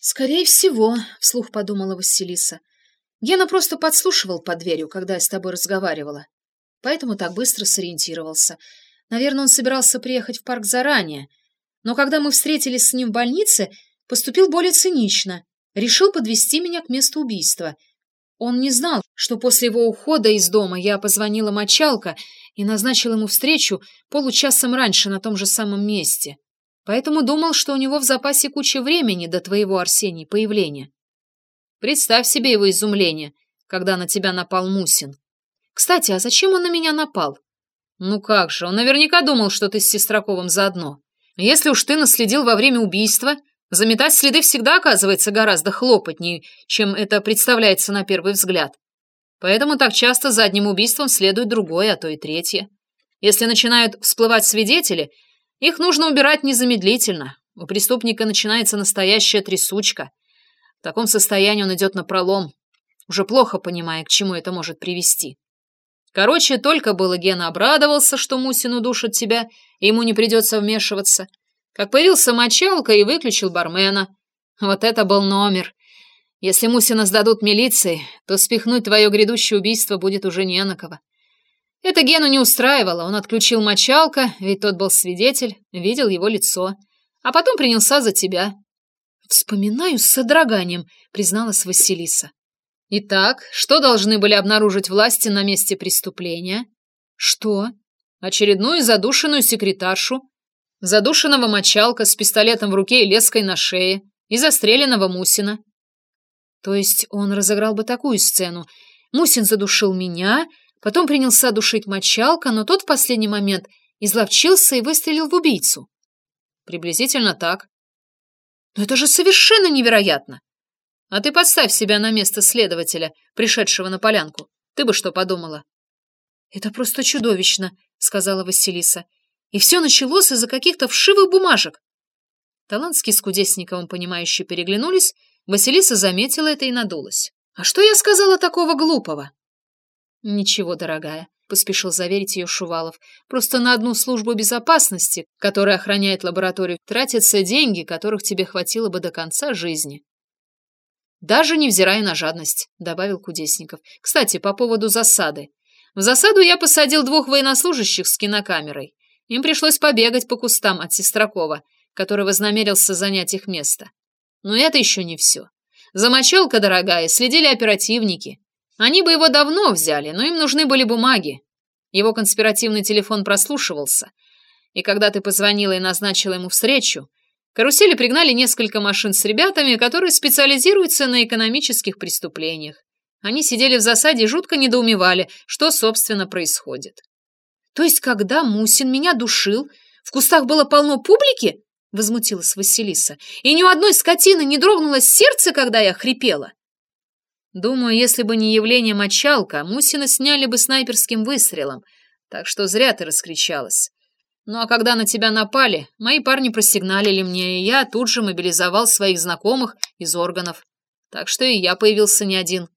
«Скорее всего», — вслух подумала Василиса. «Гена просто подслушивал под дверью, когда я с тобой разговаривала. Поэтому так быстро сориентировался. Наверное, он собирался приехать в парк заранее. Но когда мы встретились с ним в больнице, поступил более цинично. Решил подвести меня к месту убийства. Он не знал, что после его ухода из дома я позвонила мочалка и назначила ему встречу получасом раньше на том же самом месте. Поэтому думал, что у него в запасе куча времени до твоего, Арсений, появления. Представь себе его изумление, когда на тебя напал Мусин. Кстати, а зачем он на меня напал? Ну как же, он наверняка думал, что ты с Сестраковым заодно. Если уж ты наследил во время убийства, заметать следы всегда оказывается гораздо хлопотнее, чем это представляется на первый взгляд. Поэтому так часто за одним убийством следует другое, а то и третье. Если начинают всплывать свидетели, их нужно убирать незамедлительно. У преступника начинается настоящая трясучка. В таком состоянии он идет на пролом, уже плохо понимая, к чему это может привести. Короче, только было Гена обрадовался, что Мусин удушит тебя, и ему не придется вмешиваться, как появился мочалка и выключил бармена. Вот это был номер. Если Мусина сдадут милиции, то спихнуть твое грядущее убийство будет уже не на кого. Это Гену не устраивало, он отключил мочалка, ведь тот был свидетель, видел его лицо, а потом принялся за тебя. «Вспоминаю с содроганием», — призналась Василиса. Итак, что должны были обнаружить власти на месте преступления? Что? Очередную задушенную секретаршу, задушенного мочалка с пистолетом в руке и леской на шее, и застреленного Мусина. То есть он разыграл бы такую сцену. Мусин задушил меня, потом принялся душить мочалка, но тот в последний момент изловчился и выстрелил в убийцу. Приблизительно так. Но это же совершенно невероятно. А ты поставь себя на место следователя, пришедшего на полянку. Ты бы что подумала? Это просто чудовищно, сказала Василиса. И все началось из-за каких-то вшивых бумажек. Талантский с Кудесниковым, понимающе переглянулись, Василиса заметила это и надулась. «А что я сказала такого глупого?» «Ничего, дорогая», — поспешил заверить ее Шувалов. «Просто на одну службу безопасности, которая охраняет лабораторию, тратятся деньги, которых тебе хватило бы до конца жизни». «Даже невзирая на жадность», — добавил Кудесников. «Кстати, по поводу засады. В засаду я посадил двух военнослужащих с кинокамерой. Им пришлось побегать по кустам от Сестракова, который вознамерился занять их место. Но это еще не все. Замочалка, дорогая, следили оперативники. Они бы его давно взяли, но им нужны были бумаги. Его конспиративный телефон прослушивался. И когда ты позвонила и назначила ему встречу, Карусели пригнали несколько машин с ребятами, которые специализируются на экономических преступлениях. Они сидели в засаде и жутко недоумевали, что, собственно, происходит. То есть, когда Мусин меня душил, в кустах было полно публики? Возмутилась Василиса. И ни у одной скотины не дрогнуло сердце, когда я хрипела. Думаю, если бы не явление мочалка, Мусина сняли бы снайперским выстрелом, так что зря ты раскричалась. Ну а когда на тебя напали, мои парни просигналили мне, и я тут же мобилизовал своих знакомых из органов. Так что и я появился не один.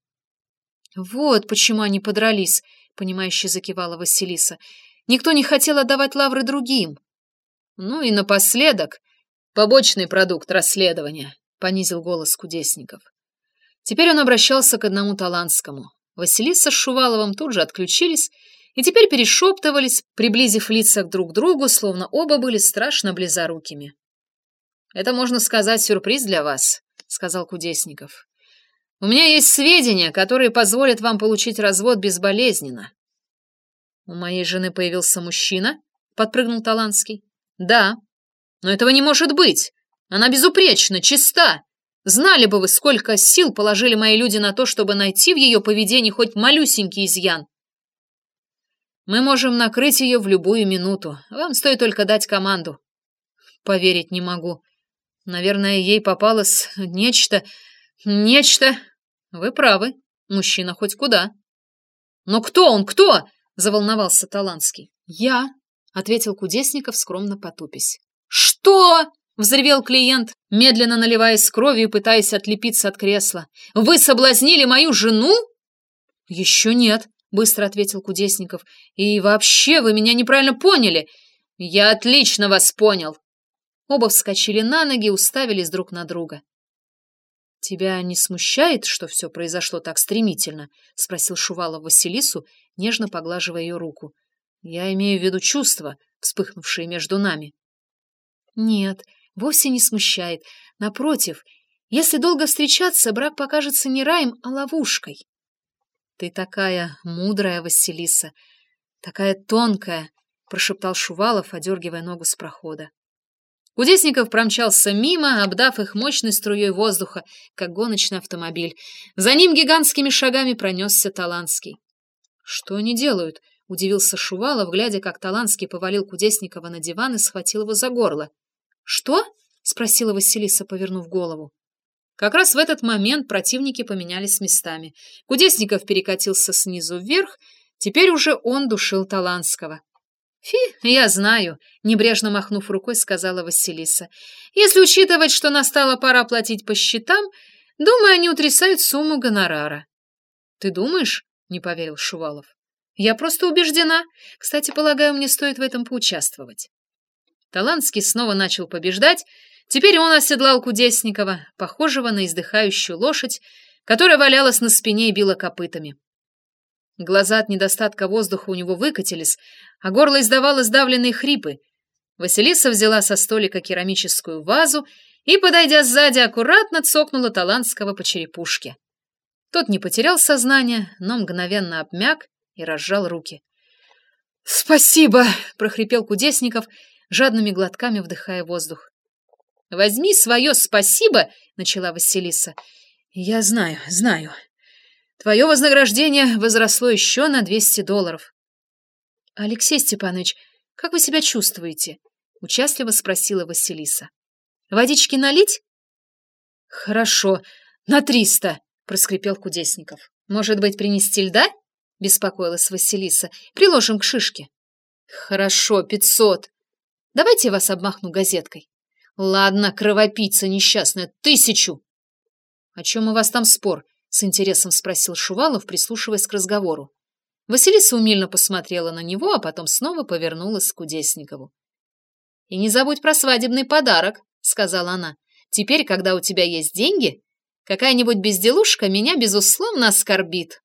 Вот почему они подрались, понимающе закивала Василиса. Никто не хотел отдавать лавры другим. Ну и напоследок, побочный продукт расследования, понизил голос Кудесников. Теперь он обращался к одному Таланскому. Василиса с Шуваловым тут же отключились, и теперь перешептывались, приблизив лица друг к другу, словно оба были страшно близорукими. «Это, можно сказать, сюрприз для вас», — сказал Кудесников. «У меня есть сведения, которые позволят вам получить развод безболезненно». «У моей жены появился мужчина?» — подпрыгнул Таланский. «Да. Но этого не может быть. Она безупречна, чиста. Знали бы вы, сколько сил положили мои люди на то, чтобы найти в ее поведении хоть малюсенький изъян. Мы можем накрыть ее в любую минуту. Вам стоит только дать команду. Поверить не могу. Наверное, ей попалось нечто... Нечто... Вы правы. Мужчина хоть куда. Но кто он, кто? Заволновался Таланский. Я, ответил Кудесников, скромно потупясь. Что? Взревел клиент, медленно наливаясь кровью пытаясь отлепиться от кресла. «Вы соблазнили мою жену?» «Еще нет», быстро ответил Кудесников. И вообще, вы меня неправильно поняли. Я отлично вас понял. Оба вскочили на ноги и уставились друг на друга. «Тебя не смущает, что все произошло так стремительно?» — спросил Шувалов Василису, нежно поглаживая ее руку. «Я имею в виду чувства, вспыхнувшие между нами». «Нет, вовсе не смущает. Напротив, если долго встречаться, брак покажется не раем, а ловушкой». «Ты такая мудрая, Василиса, такая тонкая», — прошептал Шувалов, одергивая ногу с прохода. Кудесников промчался мимо, обдав их мощной струей воздуха, как гоночный автомобиль. За ним гигантскими шагами пронесся Таланский. «Что они делают?» — удивился Шувалов, глядя, как Таланский повалил Кудесникова на диван и схватил его за горло. «Что?» — спросила Василиса, повернув голову. Как раз в этот момент противники поменялись местами. Кудесников перекатился снизу вверх, теперь уже он душил Таланского. «Фи, я знаю», — небрежно махнув рукой, сказала Василиса. «Если учитывать, что настала пора платить по счетам, думаю, они утрясают сумму гонорара». «Ты думаешь?» — не поверил Шувалов. «Я просто убеждена. Кстати, полагаю, мне стоит в этом поучаствовать». Таланский снова начал побеждать. Теперь он оседлал Кудесникова, похожего на издыхающую лошадь, которая валялась на спине и била копытами. Глаза от недостатка воздуха у него выкатились, а горло издавало сдавленные хрипы. Василиса взяла со столика керамическую вазу и, подойдя сзади, аккуратно цокнула Талантского по черепушке. Тот не потерял сознание, но мгновенно обмяк и разжал руки. «Спасибо!» — прохрипел Кудесников, жадными глотками вдыхая воздух. «Возьми свое спасибо!» — начала Василиса. «Я знаю, знаю», Твое вознаграждение возросло еще на 200 долларов. Алексей Степанович, как вы себя чувствуете? Участливо спросила Василиса. Водички налить? Хорошо, на триста, проскрипел Кудесников. Может быть, принести льда? Беспокоилась Василиса. Приложим к шишке. Хорошо, пятьсот. Давайте я вас обмахну газеткой. Ладно, кровопийца несчастная, тысячу. О чем у вас там спор? С интересом спросил Шувалов, прислушиваясь к разговору. Василиса умильно посмотрела на него, а потом снова повернулась к Кудесникову. «И не забудь про свадебный подарок», — сказала она. «Теперь, когда у тебя есть деньги, какая-нибудь безделушка меня, безусловно, оскорбит».